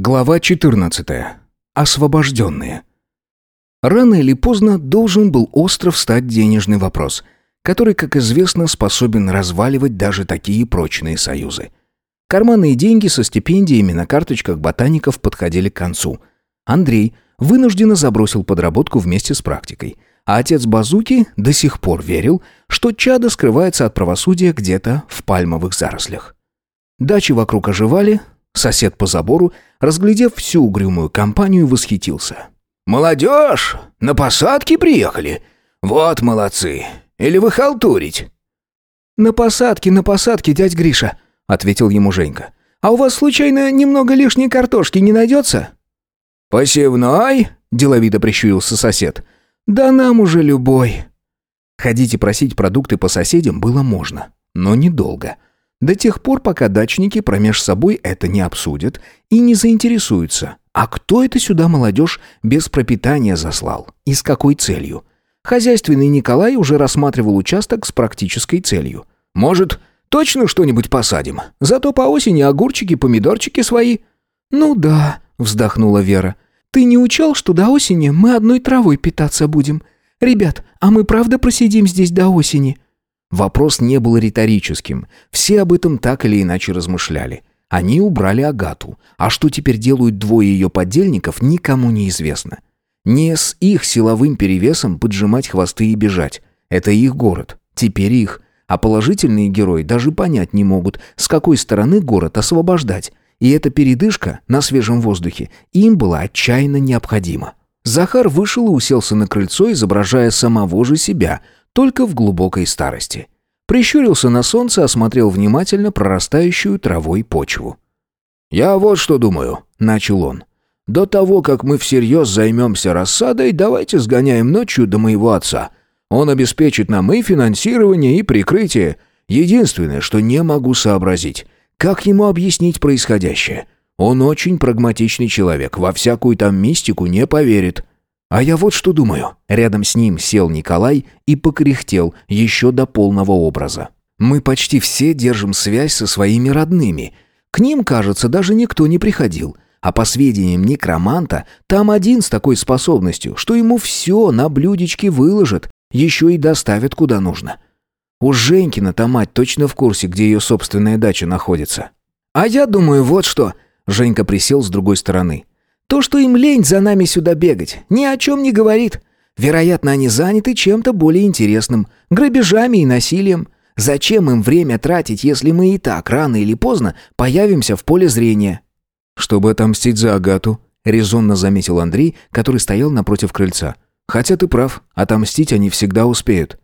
Глава 14. Освобожденные. Рано или поздно должен был остров стать денежный вопрос, который, как известно, способен разваливать даже такие прочные союзы. Карманные деньги со стипендиями на карточках ботаников подходили к концу. Андрей вынужденно забросил подработку вместе с практикой, а отец Базуки до сих пор верил, что чадо скрывается от правосудия где-то в пальмовых зарослях. Дачи вокруг оживали, Сосед по забору, разглядев всю угрюмую компанию, восхитился. «Молодежь! На посадки приехали? Вот молодцы! Или вы халтурить?» «На посадке, на посадке, дядь Гриша», — ответил ему Женька. «А у вас, случайно, немного лишней картошки не найдется?» «Посевной?» — деловито прищурился сосед. «Да нам уже любой». Ходить и просить продукты по соседям было можно, но недолго — до тех пор, пока дачники промеж собой это не обсудят и не заинтересуются. А кто это сюда молодежь без пропитания заслал? И с какой целью? Хозяйственный Николай уже рассматривал участок с практической целью. «Может, точно что-нибудь посадим? Зато по осени огурчики, помидорчики свои». «Ну да», — вздохнула Вера. «Ты не учел, что до осени мы одной травой питаться будем? Ребят, а мы правда просидим здесь до осени?» Вопрос не был риторическим. Все об этом так или иначе размышляли. Они убрали Агату. А что теперь делают двое ее подельников, никому не известно. Не с их силовым перевесом поджимать хвосты и бежать. Это их город. Теперь их. А положительные герои даже понять не могут, с какой стороны город освобождать. И эта передышка на свежем воздухе им была отчаянно необходима. Захар вышел и уселся на крыльцо, изображая самого же себя – только в глубокой старости. Прищурился на солнце, осмотрел внимательно прорастающую травой почву. «Я вот что думаю», — начал он. «До того, как мы всерьез займемся рассадой, давайте сгоняем ночью до моего отца. Он обеспечит нам и финансирование, и прикрытие. Единственное, что не могу сообразить, как ему объяснить происходящее. Он очень прагматичный человек, во всякую там мистику не поверит. А я вот что думаю. Рядом с ним сел Николай и покряхтел еще до полного образа. Мы почти все держим связь со своими родными. К ним, кажется, даже никто не приходил. А по сведениям некроманта, там один с такой способностью, что ему все на блюдечке выложат, еще и доставят куда нужно. У Женькина-то мать точно в курсе, где ее собственная дача находится. А я думаю, вот что. Женька присел с другой стороны. То, что им лень за нами сюда бегать, ни о чем не говорит. Вероятно, они заняты чем-то более интересным, грабежами и насилием. Зачем им время тратить, если мы и так рано или поздно появимся в поле зрения? Чтобы отомстить за Агату, резонно заметил Андрей, который стоял напротив крыльца. Хотя ты прав, отомстить они всегда успеют.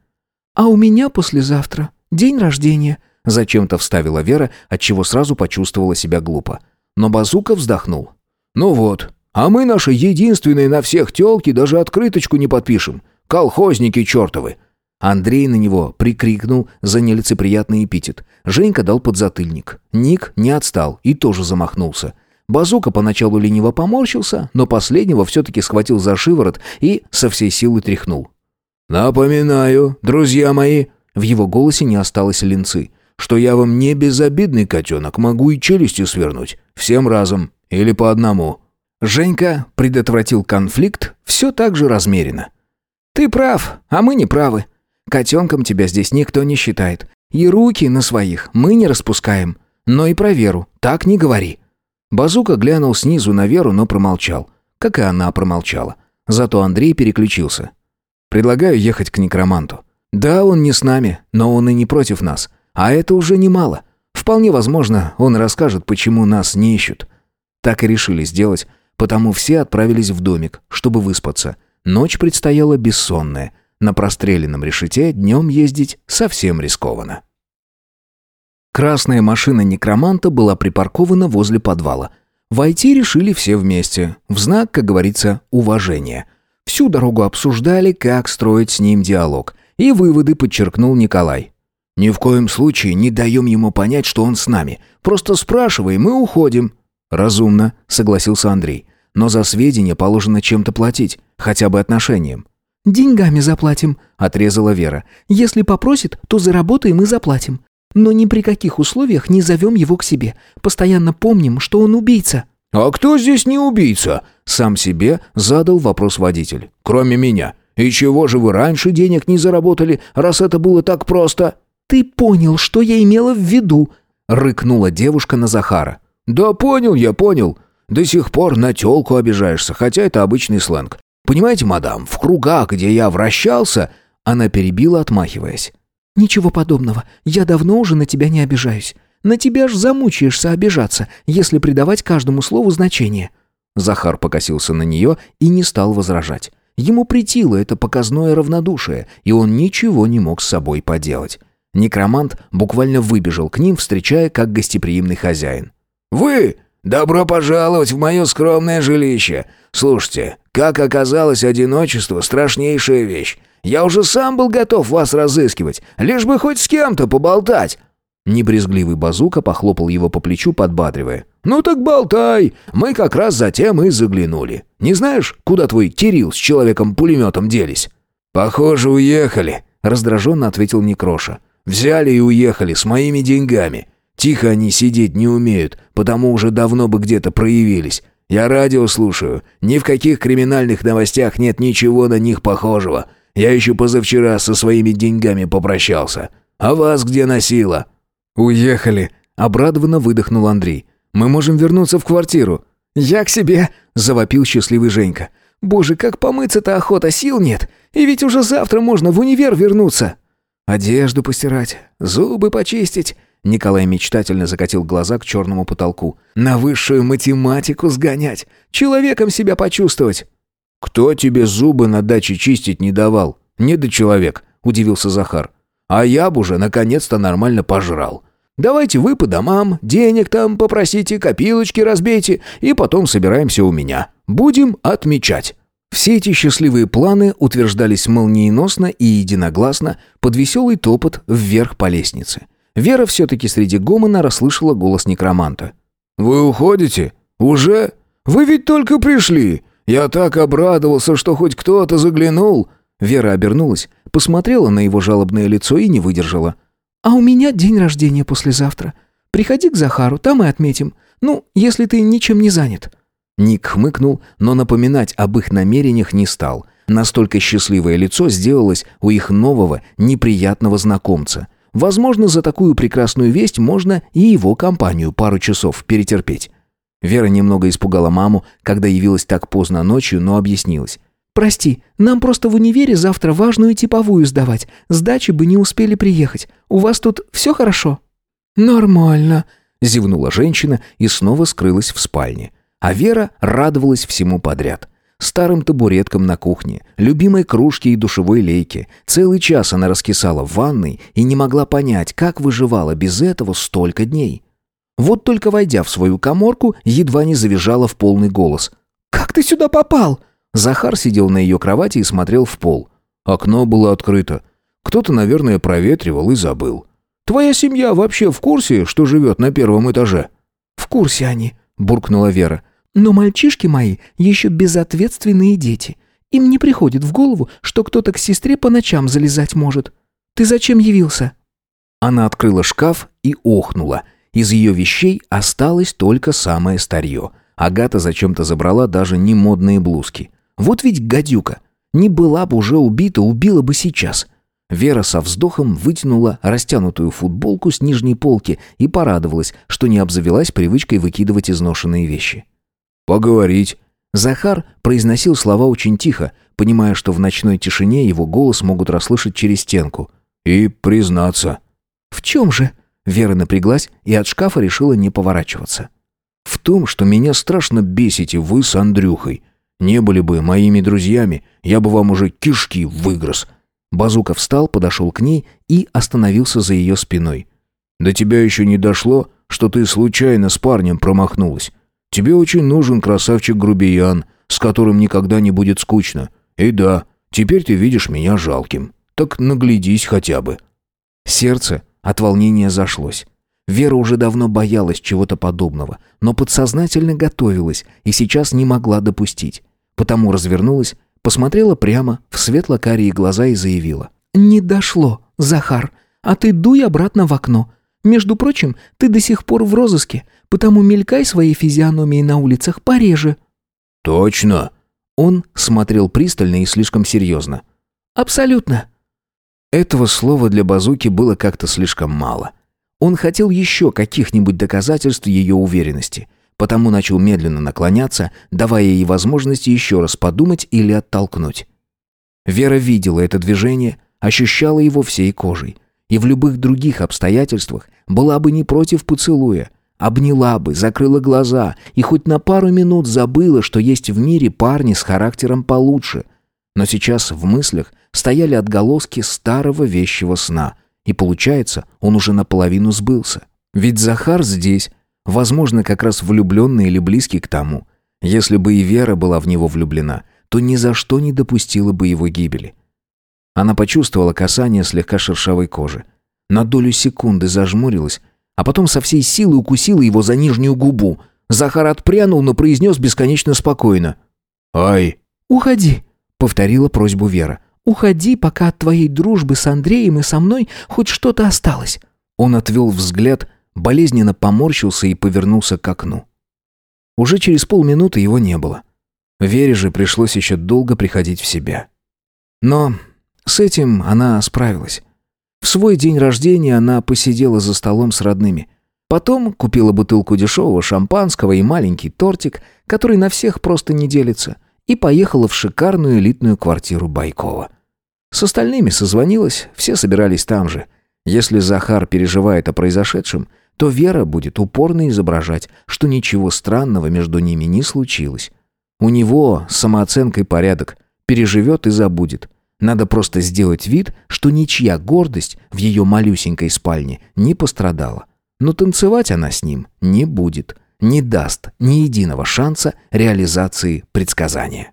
А у меня послезавтра день рождения, зачем-то вставила Вера, отчего сразу почувствовала себя глупо. Но Базука вздохнул. «Ну вот, а мы наши единственные на всех тёлки даже открыточку не подпишем. Колхозники чёртовы!» Андрей на него прикрикнул за нелицеприятный эпитет. Женька дал подзатыльник. Ник не отстал и тоже замахнулся. Базука поначалу лениво поморщился, но последнего все-таки схватил за шиворот и со всей силы тряхнул. «Напоминаю, друзья мои!» В его голосе не осталось линцы. «Что я вам не безобидный котенок, могу и челюстью свернуть. Всем разом. Или по одному?» Женька предотвратил конфликт все так же размеренно. «Ты прав, а мы не правы. Котенком тебя здесь никто не считает. И руки на своих мы не распускаем. Но и про Веру так не говори». Базука глянул снизу на Веру, но промолчал. Как и она промолчала. Зато Андрей переключился. «Предлагаю ехать к некроманту. Да, он не с нами, но он и не против нас. А это уже немало. Вполне возможно, он расскажет, почему нас не ищут. Так и решили сделать, потому все отправились в домик, чтобы выспаться. Ночь предстояла бессонная. На простреленном решете днем ездить совсем рискованно. Красная машина некроманта была припаркована возле подвала. Войти решили все вместе, в знак, как говорится, уважения. Всю дорогу обсуждали, как строить с ним диалог. И выводы подчеркнул Николай. «Ни в коем случае не даем ему понять, что он с нами. Просто спрашиваем и уходим. «Разумно», — согласился Андрей. «Но за сведения положено чем-то платить, хотя бы отношением». «Деньгами заплатим», — отрезала Вера. «Если попросит, то заработаем и заплатим. Но ни при каких условиях не зовем его к себе. Постоянно помним, что он убийца». «А кто здесь не убийца?» Сам себе задал вопрос водитель. «Кроме меня. И чего же вы раньше денег не заработали, раз это было так просто?» «Ты понял, что я имела в виду?» Рыкнула девушка на Захара. «Да понял я, понял. До сих пор на тёлку обижаешься, хотя это обычный сленг. Понимаете, мадам, в кругах, где я вращался...» Она перебила, отмахиваясь. «Ничего подобного. Я давно уже на тебя не обижаюсь. На тебя ж замучаешься обижаться, если придавать каждому слову значение». Захар покосился на нее и не стал возражать. Ему притило это показное равнодушие, и он ничего не мог с собой поделать. Некромант буквально выбежал к ним, встречая как гостеприимный хозяин. «Вы! Добро пожаловать в мое скромное жилище! Слушайте, как оказалось, одиночество — страшнейшая вещь. Я уже сам был готов вас разыскивать, лишь бы хоть с кем-то поболтать. Небрезгливый базука похлопал его по плечу, подбадривая. «Ну так болтай! Мы как раз затем и заглянули. Не знаешь, куда твой Кирилл с человеком-пулеметом делись?» «Похоже, уехали», — раздраженно ответил Некроша. «Взяли и уехали с моими деньгами. Тихо они сидеть не умеют, потому уже давно бы где-то проявились. Я радио слушаю. Ни в каких криминальных новостях нет ничего на них похожего. Я еще позавчера со своими деньгами попрощался. А вас где носило?» «Уехали», — обрадованно выдохнул Андрей. «Мы можем вернуться в квартиру». «Я к себе», — завопил счастливый Женька. «Боже, как помыться-то охота, сил нет. И ведь уже завтра можно в универ вернуться». «Одежду постирать, зубы почистить». Николай мечтательно закатил глаза к черному потолку. «На высшую математику сгонять, человеком себя почувствовать». «Кто тебе зубы на даче чистить не давал? Не до человек», — удивился Захар. А я бы уже наконец-то нормально пожрал. Давайте вы по домам, денег там попросите, копилочки разбейте, и потом собираемся у меня. Будем отмечать». Все эти счастливые планы утверждались молниеносно и единогласно под веселый топот вверх по лестнице. Вера все-таки среди гомона расслышала голос некроманта. «Вы уходите? Уже? Вы ведь только пришли. Я так обрадовался, что хоть кто-то заглянул». Вера обернулась, посмотрела на его жалобное лицо и не выдержала. «А у меня день рождения послезавтра. Приходи к Захару, там и отметим. Ну, если ты ничем не занят». Ник хмыкнул, но напоминать об их намерениях не стал. Настолько счастливое лицо сделалось у их нового, неприятного знакомца. Возможно, за такую прекрасную весть можно и его компанию пару часов перетерпеть. Вера немного испугала маму, когда явилась так поздно ночью, но объяснилась. «Прости, нам просто в универе завтра важную типовую сдавать. Сдачи бы не успели приехать. У вас тут все хорошо?» «Нормально», — зевнула женщина и снова скрылась в спальне. А Вера радовалась всему подряд. Старым табуреткам на кухне, любимой кружке и душевой лейке. Целый час она раскисала в ванной и не могла понять, как выживала без этого столько дней. Вот только войдя в свою коморку, едва не завизжала в полный голос. «Как ты сюда попал?» Захар сидел на ее кровати и смотрел в пол. Окно было открыто. Кто-то, наверное, проветривал и забыл. «Твоя семья вообще в курсе, что живет на первом этаже?» «В курсе они», — буркнула Вера. «Но мальчишки мои еще безответственные дети. Им не приходит в голову, что кто-то к сестре по ночам залезать может. Ты зачем явился?» Она открыла шкаф и охнула. Из ее вещей осталось только самое старье. Агата зачем-то забрала даже не модные блузки. Вот ведь гадюка. Не была бы уже убита, убила бы сейчас. Вера со вздохом вытянула растянутую футболку с нижней полки и порадовалась, что не обзавелась привычкой выкидывать изношенные вещи. «Поговорить». Захар произносил слова очень тихо, понимая, что в ночной тишине его голос могут расслышать через стенку. «И признаться». «В чем же?» Вера напряглась и от шкафа решила не поворачиваться. «В том, что меня страшно бесите вы с Андрюхой. Не были бы моими друзьями, я бы вам уже кишки выгрыз». Базука встал, подошел к ней и остановился за ее спиной. «До тебя еще не дошло, что ты случайно с парнем промахнулась. Тебе очень нужен красавчик-грубиян, с которым никогда не будет скучно. И да, теперь ты видишь меня жалким. Так наглядись хотя бы». Сердце от волнения зашлось. Вера уже давно боялась чего-то подобного, но подсознательно готовилась и сейчас не могла допустить. Потому развернулась, посмотрела прямо в светло-карие глаза и заявила. «Не дошло, Захар, а ты дуй обратно в окно. Между прочим, ты до сих пор в розыске, потому мелькай своей физиономией на улицах пореже». «Точно?» Он смотрел пристально и слишком серьезно. «Абсолютно». Этого слова для базуки было как-то слишком мало. Он хотел еще каких-нибудь доказательств ее уверенности, потому начал медленно наклоняться, давая ей возможность еще раз подумать или оттолкнуть. Вера видела это движение, ощущала его всей кожей. И в любых других обстоятельствах была бы не против поцелуя. Обняла бы, закрыла глаза и хоть на пару минут забыла, что есть в мире парни с характером получше. Но сейчас в мыслях стояли отголоски старого вещего сна. И получается, он уже наполовину сбылся. Ведь Захар здесь, возможно, как раз влюбленный или близкий к тому. Если бы и Вера была в него влюблена, то ни за что не допустила бы его гибели. Она почувствовала касание слегка шершавой кожи. На долю секунды зажмурилась, а потом со всей силы укусила его за нижнюю губу. Захар отпрянул, но произнес бесконечно спокойно. «Ай!» «Уходи!» — повторила просьбу Вера. «Уходи, пока от твоей дружбы с Андреем и со мной хоть что-то осталось». Он отвел взгляд, болезненно поморщился и повернулся к окну. Уже через полминуты его не было. Вере же пришлось еще долго приходить в себя. Но с этим она справилась. В свой день рождения она посидела за столом с родными. Потом купила бутылку дешевого шампанского и маленький тортик, который на всех просто не делится, и поехала в шикарную элитную квартиру Байкова. С остальными созвонилась, все собирались там же. Если Захар переживает о произошедшем, то Вера будет упорно изображать, что ничего странного между ними не случилось. У него с самооценкой порядок, переживет и забудет. Надо просто сделать вид, что ничья гордость в ее малюсенькой спальне не пострадала. Но танцевать она с ним не будет, не даст ни единого шанса реализации предсказания.